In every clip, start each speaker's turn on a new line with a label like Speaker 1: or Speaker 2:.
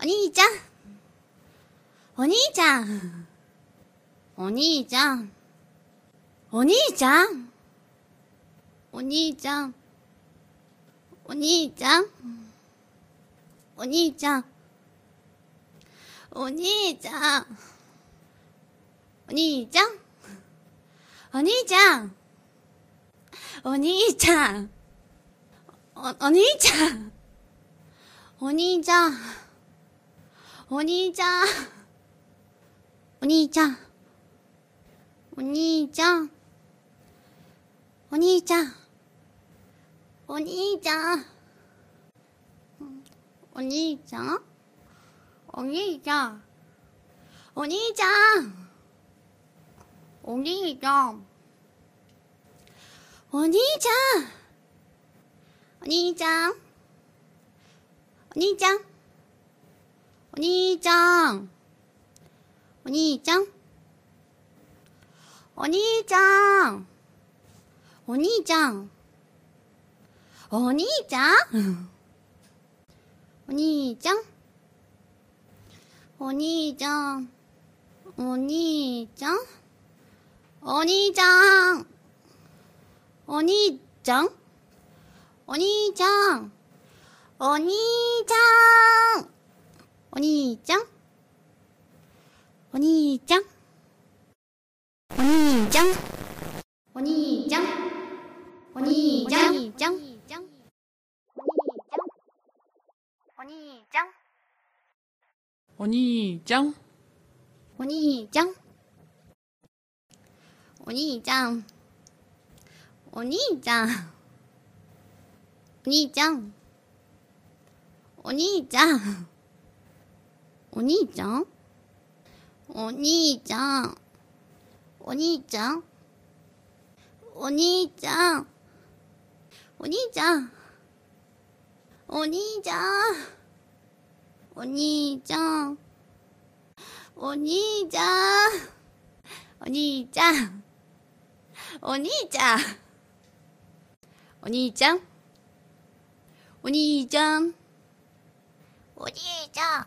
Speaker 1: お兄ちゃん。お兄ちゃん。お兄ちゃん。お兄ちゃん。お兄ちゃん。お兄ちゃん。お兄ちゃん。お兄ちゃん。お兄ちゃん。お兄ちゃん。お兄ちゃん。お、お兄ちゃん。お兄ちゃん。お兄ちゃん。お兄ちゃん。お兄ちゃん。お兄ちゃん。お兄ちゃん。お兄ちゃん？お兄ちゃん。お兄ちゃん。お兄ちゃん。お兄ちゃん。お兄ちゃん。お兄ちゃん。お兄ちゃん。お兄ちゃん。お兄ちゃん。お兄ちゃん。お兄ちゃんお兄ちゃん。お兄ちゃん。お兄ちゃん。お兄ちゃん。お兄ちゃん。お兄ちゃん。お兄ちゃん。お兄ちゃん。お兄ちゃん。お兄ちゃん。お兄ちゃん。お兄ちゃん。お兄ちゃん。お兄ちゃん。お兄ちゃん。
Speaker 2: お兄ちゃん？
Speaker 1: お兄ちゃん。お兄ちゃん？お兄ちゃん。お兄ちゃん。お兄ちゃんお兄ちゃん。お兄ちゃん。お兄ちゃん。お兄ちゃん。お兄ちゃん？お兄ちゃん。お兄ちゃん。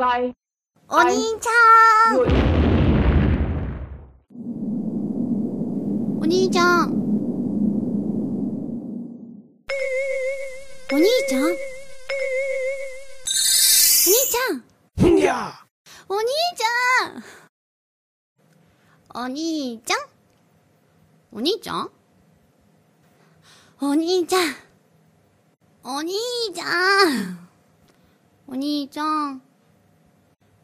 Speaker 3: Zwei,
Speaker 1: お兄ちゃん。
Speaker 3: null.
Speaker 1: お兄ちゃん。お兄ちゃん。お兄ちゃん。
Speaker 2: Ja!
Speaker 1: お兄ちゃん。お兄ちゃん。お兄ちゃん。お兄ちゃん。お兄ちゃん。お兄ちゃん。